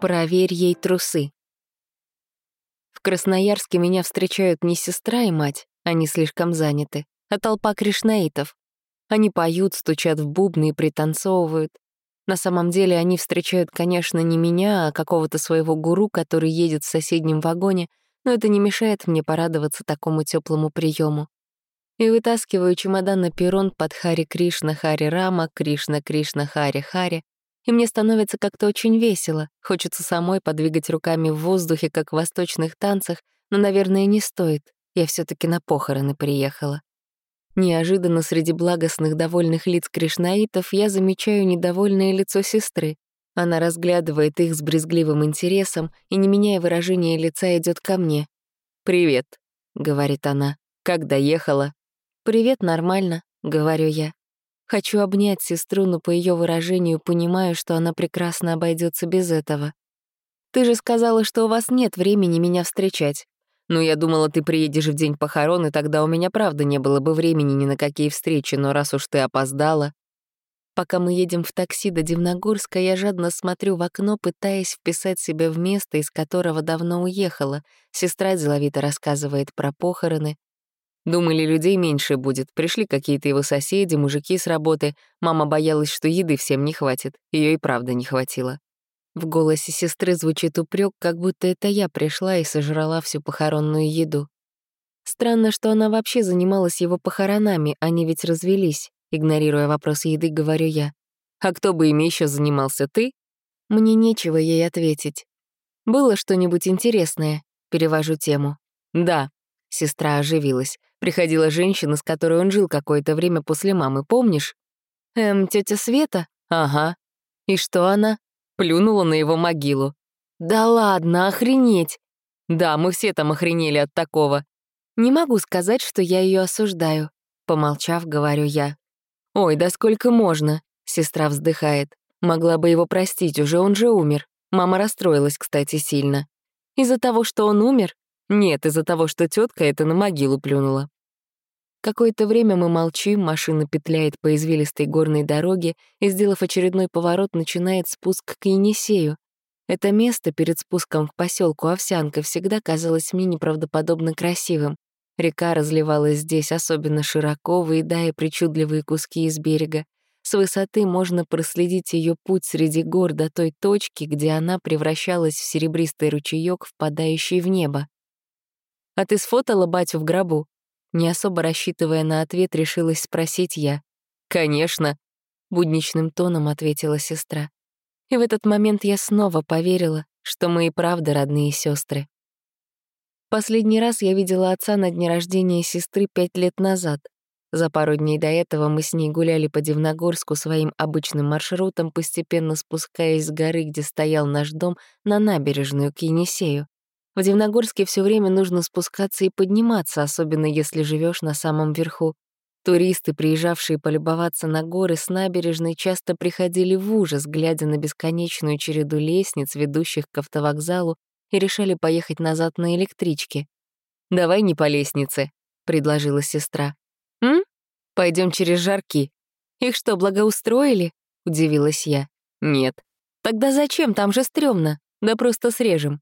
Проверь ей трусы. В Красноярске меня встречают не сестра и мать, они слишком заняты, а толпа кришнаитов. Они поют, стучат в бубны и пританцовывают. На самом деле они встречают, конечно, не меня, а какого-то своего гуру, который едет в соседнем вагоне, но это не мешает мне порадоваться такому теплому приему. И вытаскиваю чемодан на перрон под Хари Кришна Хари Рама, Кришна Кришна Хари Хари, и мне становится как-то очень весело. Хочется самой подвигать руками в воздухе, как в восточных танцах, но, наверное, не стоит. Я все таки на похороны приехала. Неожиданно среди благостных довольных лиц кришнаитов я замечаю недовольное лицо сестры. Она разглядывает их с брезгливым интересом и, не меняя выражения лица, идет ко мне. «Привет», — говорит она. «Как доехала?» «Привет, нормально», — говорю я. Хочу обнять сестру, но по ее выражению понимаю, что она прекрасно обойдется без этого. «Ты же сказала, что у вас нет времени меня встречать. Ну, я думала, ты приедешь в день похорон, и тогда у меня правда не было бы времени ни на какие встречи, но раз уж ты опоздала...» Пока мы едем в такси до Дивногорска, я жадно смотрю в окно, пытаясь вписать себя в место, из которого давно уехала. Сестра деловито рассказывает про похороны. Думали, людей меньше будет. Пришли какие-то его соседи, мужики с работы. Мама боялась, что еды всем не хватит. Ее и правда не хватило. В голосе сестры звучит упрек, как будто это я пришла и сожрала всю похоронную еду. Странно, что она вообще занималась его похоронами, они ведь развелись. Игнорируя вопрос еды, говорю я. «А кто бы ими еще занимался, ты?» Мне нечего ей ответить. «Было что-нибудь интересное?» Перевожу тему. «Да», — сестра оживилась. Приходила женщина, с которой он жил какое-то время после мамы, помнишь? Эм, тетя Света? Ага. И что она? Плюнула на его могилу. Да ладно, охренеть. Да, мы все там охренели от такого. Не могу сказать, что я ее осуждаю. Помолчав, говорю я. Ой, да сколько можно? Сестра вздыхает. Могла бы его простить, уже он же умер. Мама расстроилась, кстати, сильно. Из-за того, что он умер? Нет, из-за того, что тетка это на могилу плюнула. Какое-то время мы молчим, машина петляет по извилистой горной дороге и, сделав очередной поворот, начинает спуск к Енисею. Это место перед спуском к поселку Овсянка всегда казалось мне неправдоподобно красивым. Река разливалась здесь особенно широко, выедая причудливые куски из берега. С высоты можно проследить ее путь среди гор до той точки, где она превращалась в серебристый ручеёк, впадающий в небо. «А ты сфотала батю в гробу?» Не особо рассчитывая на ответ, решилась спросить я. «Конечно», — будничным тоном ответила сестра. И в этот момент я снова поверила, что мы и правда родные сестры. Последний раз я видела отца на дне рождения сестры пять лет назад. За пару дней до этого мы с ней гуляли по Дивногорску своим обычным маршрутом, постепенно спускаясь с горы, где стоял наш дом, на набережную к Енисею. В Дивногорске все время нужно спускаться и подниматься, особенно если живешь на самом верху. Туристы, приезжавшие полюбоваться на горы с набережной, часто приходили в ужас, глядя на бесконечную череду лестниц, ведущих к автовокзалу, и решали поехать назад на электричке. «Давай не по лестнице», — предложила сестра. «М? Пойдем через жарки». «Их что, благоустроили?» — удивилась я. «Нет». «Тогда зачем? Там же стрёмно. Да просто срежем».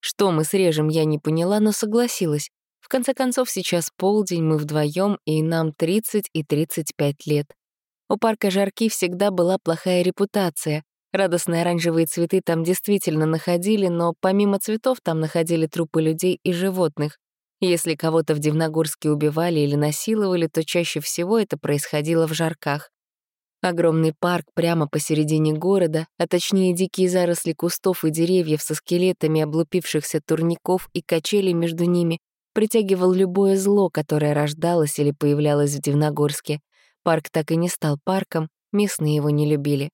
Что мы срежем, я не поняла, но согласилась. В конце концов, сейчас полдень, мы вдвоем, и нам 30 и 35 лет. У парка Жарки всегда была плохая репутация. Радостные оранжевые цветы там действительно находили, но помимо цветов там находили трупы людей и животных. Если кого-то в Дивногорске убивали или насиловали, то чаще всего это происходило в Жарках. Огромный парк прямо посередине города, а точнее дикие заросли кустов и деревьев со скелетами облупившихся турников и качели между ними, притягивал любое зло, которое рождалось или появлялось в Дивногорске. Парк так и не стал парком, местные его не любили.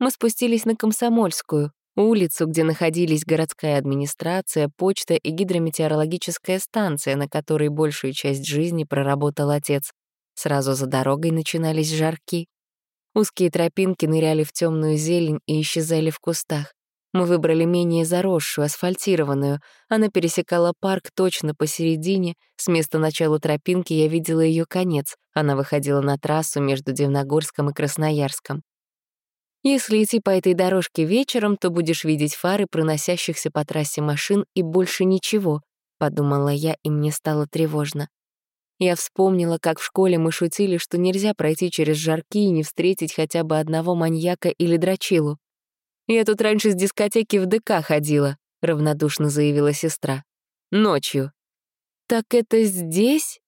Мы спустились на Комсомольскую, улицу, где находились городская администрация, почта и гидрометеорологическая станция, на которой большую часть жизни проработал отец. Сразу за дорогой начинались жарки. Узкие тропинки ныряли в темную зелень и исчезали в кустах. Мы выбрали менее заросшую, асфальтированную. Она пересекала парк точно посередине. С места начала тропинки я видела ее конец. Она выходила на трассу между Дивногорском и Красноярском. Если идти по этой дорожке вечером, то будешь видеть фары проносящихся по трассе машин и больше ничего, подумала я, и мне стало тревожно. Я вспомнила, как в школе мы шутили, что нельзя пройти через жарки и не встретить хотя бы одного маньяка или дрочилу. «Я тут раньше с дискотеки в ДК ходила», — равнодушно заявила сестра. «Ночью». «Так это здесь?»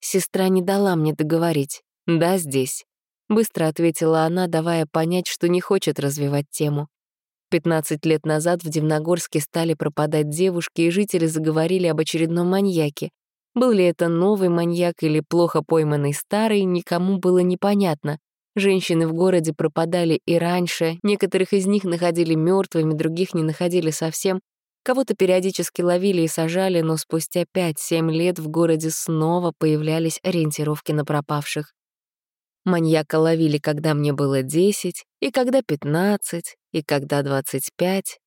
Сестра не дала мне договорить. «Да, здесь». Быстро ответила она, давая понять, что не хочет развивать тему. 15 лет назад в Дивногорске стали пропадать девушки, и жители заговорили об очередном маньяке. Был ли это новый маньяк или плохо пойманный старый, никому было непонятно. Женщины в городе пропадали и раньше, некоторых из них находили мертвыми, других не находили совсем. Кого-то периодически ловили и сажали, но спустя 5-7 лет в городе снова появлялись ориентировки на пропавших. Маньяка ловили, когда мне было 10, и когда 15, и когда 25.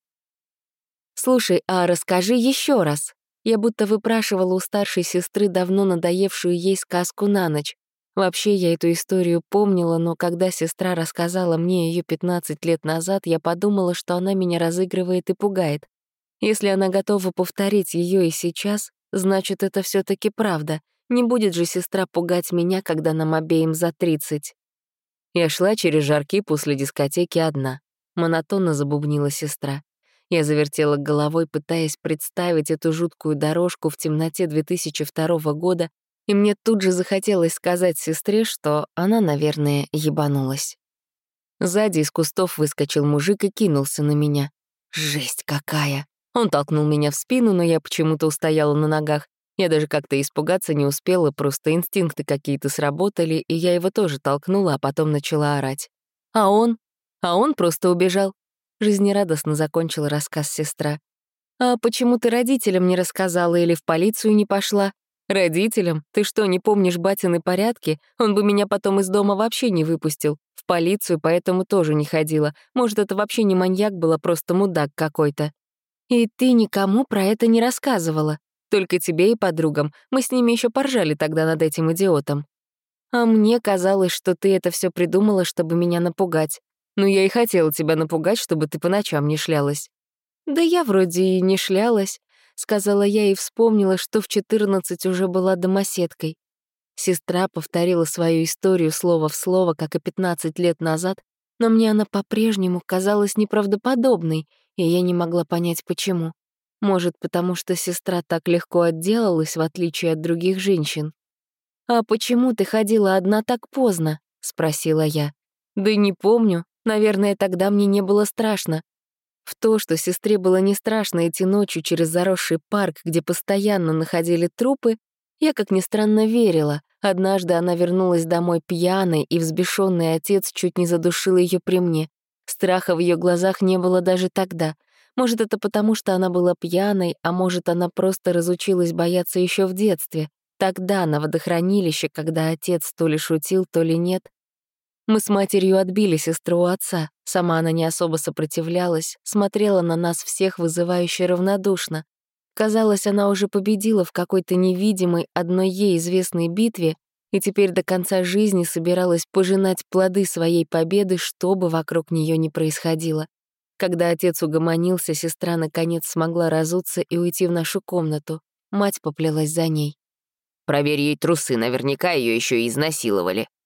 «Слушай, а расскажи еще раз». Я будто выпрашивала у старшей сестры давно надоевшую ей сказку на ночь. Вообще, я эту историю помнила, но когда сестра рассказала мне ее 15 лет назад, я подумала, что она меня разыгрывает и пугает. Если она готова повторить ее и сейчас, значит, это все таки правда. Не будет же сестра пугать меня, когда нам обеим за тридцать. Я шла через жарки после дискотеки одна. Монотонно забубнила сестра. Я завертела головой, пытаясь представить эту жуткую дорожку в темноте 2002 года, и мне тут же захотелось сказать сестре, что она, наверное, ебанулась. Сзади из кустов выскочил мужик и кинулся на меня. Жесть какая! Он толкнул меня в спину, но я почему-то устояла на ногах. Я даже как-то испугаться не успела, просто инстинкты какие-то сработали, и я его тоже толкнула, а потом начала орать. А он? А он просто убежал. Жизнерадостно закончила рассказ сестра. «А почему ты родителям не рассказала или в полицию не пошла?» «Родителям? Ты что, не помнишь батины порядки? Он бы меня потом из дома вообще не выпустил. В полицию поэтому тоже не ходила. Может, это вообще не маньяк был, а просто мудак какой-то». «И ты никому про это не рассказывала?» Только тебе и подругам. Мы с ними еще поржали тогда над этим идиотом. А мне казалось, что ты это все придумала, чтобы меня напугать. Ну, я и хотела тебя напугать, чтобы ты по ночам не шлялась. Да я вроде и не шлялась, сказала я и вспомнила, что в 14 уже была домоседкой. Сестра повторила свою историю слово в слово, как и 15 лет назад, но мне она по-прежнему казалась неправдоподобной, и я не могла понять, почему. Может, потому что сестра так легко отделалась, в отличие от других женщин. «А почему ты ходила одна так поздно?» — спросила я. «Да не помню. Наверное, тогда мне не было страшно. В то, что сестре было не страшно идти ночью через заросший парк, где постоянно находили трупы, я, как ни странно, верила. Однажды она вернулась домой пьяной, и взбешенный отец чуть не задушил ее при мне. Страха в ее глазах не было даже тогда — может, это потому, что она была пьяной, а может, она просто разучилась бояться еще в детстве. Тогда, на водохранилище, когда отец то ли шутил, то ли нет. Мы с матерью отбили сестру у отца. Сама она не особо сопротивлялась, смотрела на нас всех вызывающе равнодушно. Казалось, она уже победила в какой-то невидимой, одной ей известной битве и теперь до конца жизни собиралась пожинать плоды своей победы, что бы вокруг нее ни происходило. Когда отец угомонился, сестра наконец смогла разуться и уйти в нашу комнату. Мать поплелась за ней. «Проверь ей трусы, наверняка ее еще и изнасиловали», —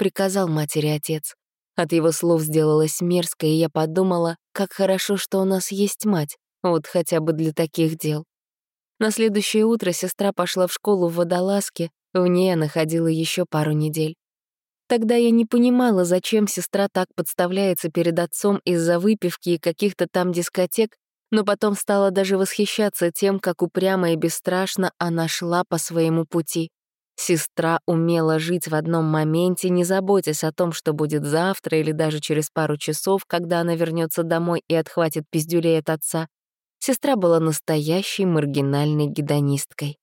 приказал матери отец. От его слов сделалось мерзко, и я подумала, как хорошо, что у нас есть мать, вот хотя бы для таких дел. На следующее утро сестра пошла в школу в водолазке, в ней она ходила еще пару недель. Тогда я не понимала, зачем сестра так подставляется перед отцом из-за выпивки и каких-то там дискотек, но потом стала даже восхищаться тем, как упрямо и бесстрашно она шла по своему пути. Сестра умела жить в одном моменте, не заботясь о том, что будет завтра или даже через пару часов, когда она вернется домой и отхватит пиздюлей от отца. Сестра была настоящей маргинальной гедонисткой.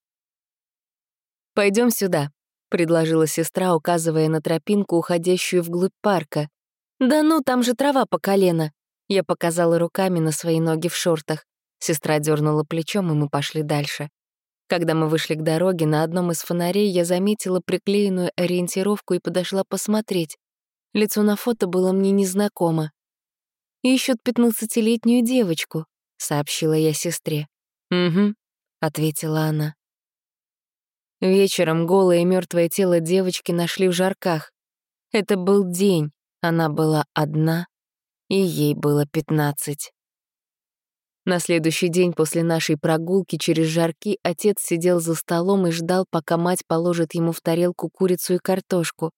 Пойдем сюда», — предложила сестра, указывая на тропинку, уходящую вглубь парка. «Да ну, там же трава по колено!» Я показала руками на свои ноги в шортах. Сестра дернула плечом, и мы пошли дальше. Когда мы вышли к дороге, на одном из фонарей я заметила приклеенную ориентировку и подошла посмотреть. Лицо на фото было мне незнакомо. Ищут пятнадцатилетнюю девочку», — сообщила я сестре. «Угу», — ответила она. Вечером голое и мертвое тело девочки нашли в жарках. Это был день, она была одна, и ей было пятнадцать. На следующий день после нашей прогулки через жарки отец сидел за столом и ждал, пока мать положит ему в тарелку курицу и картошку.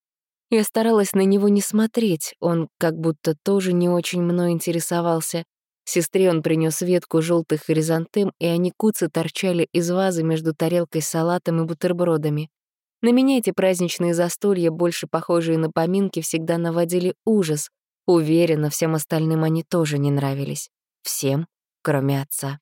Я старалась на него не смотреть, он как будто тоже не очень мной интересовался. Сестре он принес ветку желтых хризантем, и они куцы торчали из вазы между тарелкой с салатом и бутербродами. На меня эти праздничные застолья, больше похожие на поминки, всегда наводили ужас. Уверена, всем остальным они тоже не нравились. Всем, кроме отца.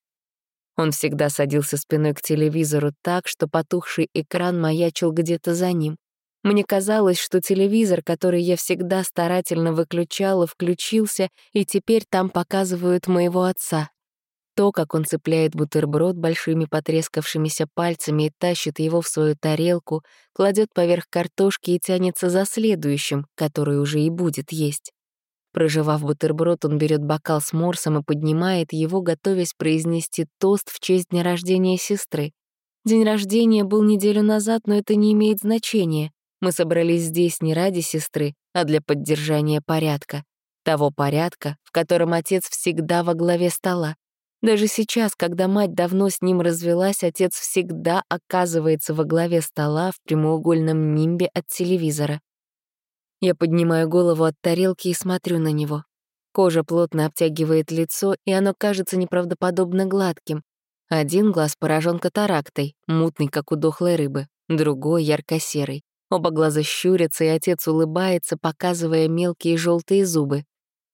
Он всегда садился спиной к телевизору так, что потухший экран маячил где-то за ним. Мне казалось, что телевизор, который я всегда старательно выключала, включился, и теперь там показывают моего отца. То, как он цепляет бутерброд большими потрескавшимися пальцами и тащит его в свою тарелку, кладет поверх картошки и тянется за следующим, который уже и будет есть. Проживав бутерброд, он берет бокал с морсом и поднимает его, готовясь произнести тост в честь дня рождения сестры. День рождения был неделю назад, но это не имеет значения. Мы собрались здесь не ради сестры, а для поддержания порядка. Того порядка, в котором отец всегда во главе стола. Даже сейчас, когда мать давно с ним развелась, отец всегда оказывается во главе стола в прямоугольном нимбе от телевизора. Я поднимаю голову от тарелки и смотрю на него. Кожа плотно обтягивает лицо, и оно кажется неправдоподобно гладким. Один глаз поражен катарактой, мутный, как у дохлой рыбы, другой — ярко-серый. Оба глаза щурятся, и отец улыбается, показывая мелкие желтые зубы.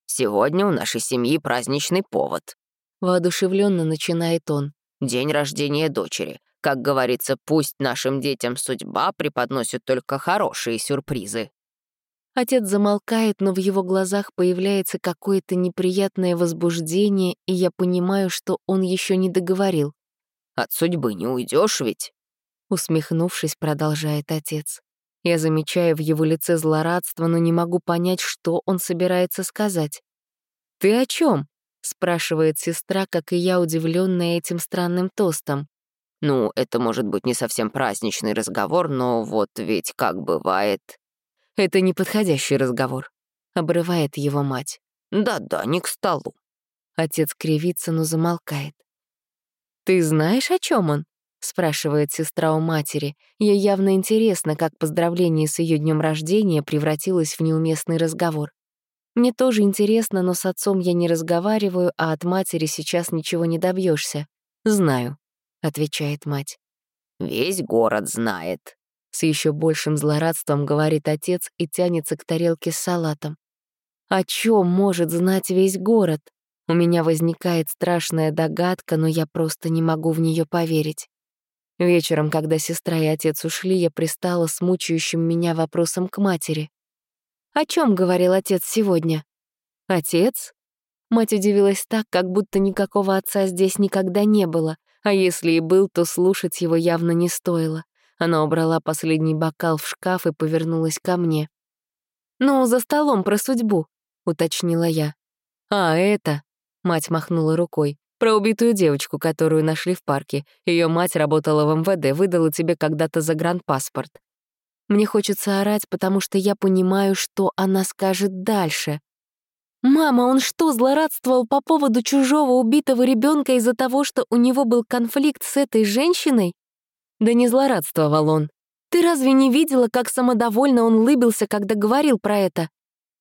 «Сегодня у нашей семьи праздничный повод», — воодушевленно начинает он. «День рождения дочери. Как говорится, пусть нашим детям судьба преподносит только хорошие сюрпризы». Отец замолкает, но в его глазах появляется какое-то неприятное возбуждение, и я понимаю, что он еще не договорил. «От судьбы не уйдешь ведь?» Усмехнувшись, продолжает отец. Я замечаю в его лице злорадство, но не могу понять, что он собирается сказать. «Ты о чем? спрашивает сестра, как и я, удивленная этим странным тостом. «Ну, это может быть не совсем праздничный разговор, но вот ведь как бывает...» «Это неподходящий разговор», — обрывает его мать. «Да-да, не к столу». Отец кривится, но замолкает. «Ты знаешь, о чем он?» — спрашивает сестра у матери. Ей явно интересно, как поздравление с ее днем рождения превратилось в неуместный разговор. Мне тоже интересно, но с отцом я не разговариваю, а от матери сейчас ничего не добьешься. «Знаю», — отвечает мать. «Весь город знает», — с еще большим злорадством говорит отец и тянется к тарелке с салатом. О чем может знать весь город? У меня возникает страшная догадка, но я просто не могу в нее поверить. Вечером, когда сестра и отец ушли, я пристала с мучающим меня вопросом к матери. «О чем говорил отец сегодня?» «Отец?» Мать удивилась так, как будто никакого отца здесь никогда не было, а если и был, то слушать его явно не стоило. Она убрала последний бокал в шкаф и повернулась ко мне. «Ну, за столом про судьбу», — уточнила я. «А, это...» — мать махнула рукой. Про убитую девочку, которую нашли в парке. Ее мать работала в МВД, выдала тебе когда-то загранпаспорт. Мне хочется орать, потому что я понимаю, что она скажет дальше. «Мама, он что, злорадствовал по поводу чужого убитого ребенка из-за того, что у него был конфликт с этой женщиной?» Да не злорадствовал он. Ты разве не видела, как самодовольно он лыбился, когда говорил про это?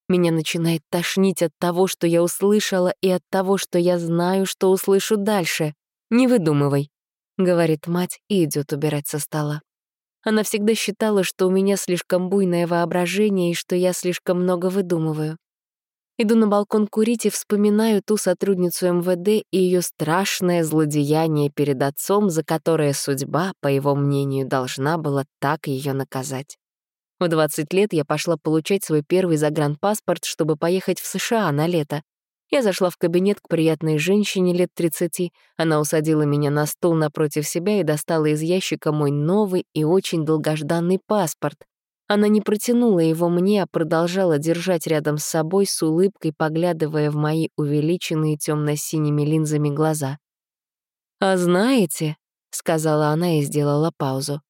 Меня начинает тошнить от того, что я услышала, и от того, что я знаю, что услышу дальше. «Не выдумывай», — говорит мать и идет убирать со стола. Она всегда считала, что у меня слишком буйное воображение и что я слишком много выдумываю. Иду на балкон курить и вспоминаю ту сотрудницу МВД и ее страшное злодеяние перед отцом, за которое судьба, по его мнению, должна была так ее наказать. В 20 лет я пошла получать свой первый загранпаспорт, чтобы поехать в США на лето. Я зашла в кабинет к приятной женщине лет 30. Она усадила меня на стул напротив себя и достала из ящика мой новый и очень долгожданный паспорт. Она не протянула его мне, а продолжала держать рядом с собой с улыбкой, поглядывая в мои увеличенные темно-синими линзами глаза. «А знаете», — сказала она и сделала паузу,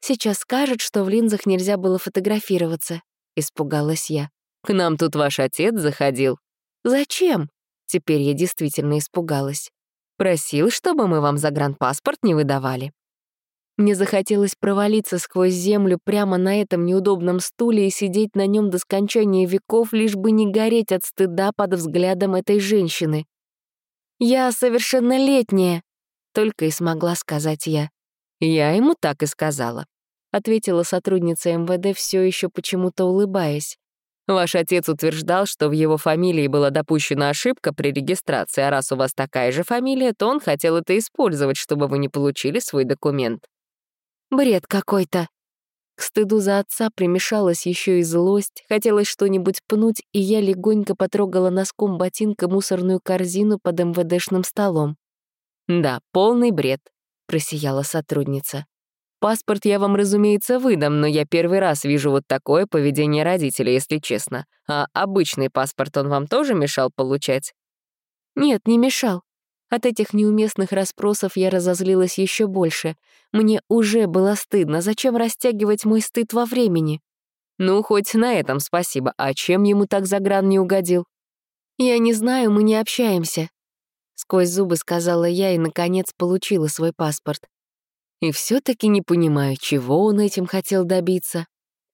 «сейчас скажет, что в линзах нельзя было фотографироваться», — испугалась я. «К нам тут ваш отец заходил». «Зачем?» Теперь я действительно испугалась. «Просил, чтобы мы вам загранпаспорт не выдавали». Мне захотелось провалиться сквозь землю прямо на этом неудобном стуле и сидеть на нем до скончания веков, лишь бы не гореть от стыда под взглядом этой женщины. «Я совершеннолетняя», — только и смогла сказать я. «Я ему так и сказала», — ответила сотрудница МВД, все еще почему-то улыбаясь. Ваш отец утверждал, что в его фамилии была допущена ошибка при регистрации, а раз у вас такая же фамилия, то он хотел это использовать, чтобы вы не получили свой документ. Бред какой-то. К стыду за отца примешалась еще и злость, хотелось что-нибудь пнуть, и я легонько потрогала носком ботинка мусорную корзину под МВДшным столом. «Да, полный бред», — просияла сотрудница. «Паспорт я вам, разумеется, выдам, но я первый раз вижу вот такое поведение родителей, если честно. А обычный паспорт он вам тоже мешал получать?» «Нет, не мешал. От этих неуместных расспросов я разозлилась еще больше. Мне уже было стыдно. Зачем растягивать мой стыд во времени? Ну, хоть на этом спасибо. А чем ему так за гран не угодил? Я не знаю, мы не общаемся. Сквозь зубы сказала я и, наконец, получила свой паспорт. И все таки не понимаю, чего он этим хотел добиться.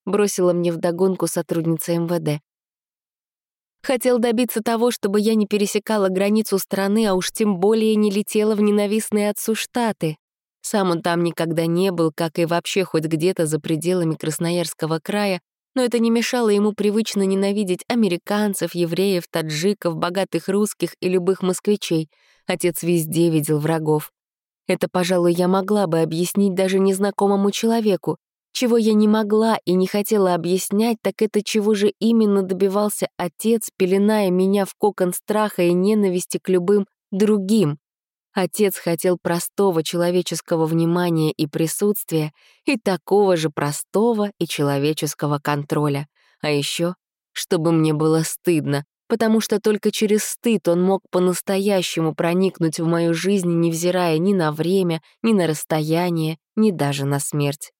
Бросила мне вдогонку сотрудница МВД. Хотел добиться того, чтобы я не пересекала границу страны, а уж тем более не летела в ненавистные отцу Штаты. Сам он там никогда не был, как и вообще хоть где-то за пределами Красноярского края, но это не мешало ему привычно ненавидеть американцев, евреев, таджиков, богатых русских и любых москвичей. Отец везде видел врагов. Это, пожалуй, я могла бы объяснить даже незнакомому человеку, чего я не могла и не хотела объяснять, так это чего же именно добивался отец, пеленая меня в кокон страха и ненависти к любым другим. Отец хотел простого человеческого внимания и присутствия и такого же простого и человеческого контроля. А еще, чтобы мне было стыдно, потому что только через стыд он мог по-настоящему проникнуть в мою жизнь, невзирая ни на время, ни на расстояние, ни даже на смерть.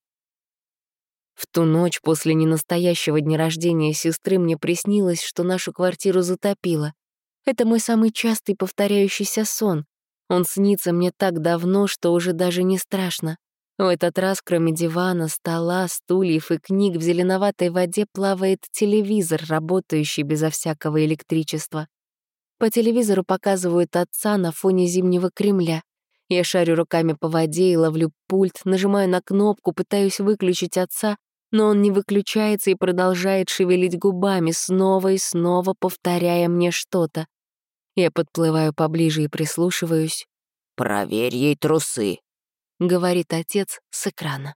В ту ночь после ненастоящего дня рождения сестры мне приснилось, что нашу квартиру затопило. Это мой самый частый повторяющийся сон. Он снится мне так давно, что уже даже не страшно. В этот раз, кроме дивана, стола, стульев и книг, в зеленоватой воде плавает телевизор, работающий безо всякого электричества. По телевизору показывают отца на фоне зимнего Кремля. Я шарю руками по воде и ловлю пульт, нажимаю на кнопку, пытаюсь выключить отца, но он не выключается и продолжает шевелить губами, снова и снова повторяя мне что-то. Я подплываю поближе и прислушиваюсь. «Проверь ей трусы», — говорит отец с экрана.